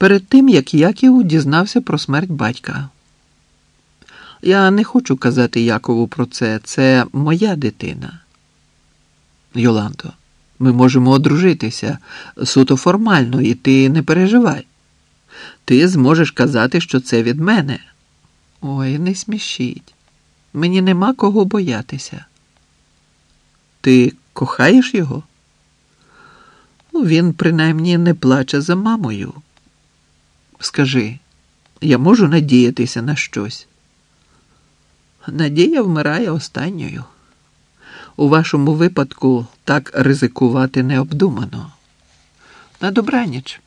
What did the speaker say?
перед тим, як Яків дізнався про смерть батька. Я не хочу казати Якову про це. Це моя дитина. Йоланто, ми можемо одружитися суто формально, і ти не переживай. Ти зможеш казати, що це від мене. Ой, не смішіть. Мені нема кого боятися. Ти кохаєш його? Ну, він принаймні не плаче за мамою. Скажи, я можу надіятися на щось? Надія вмирає останньою. У вашому випадку так ризикувати необдумано. На добраніч.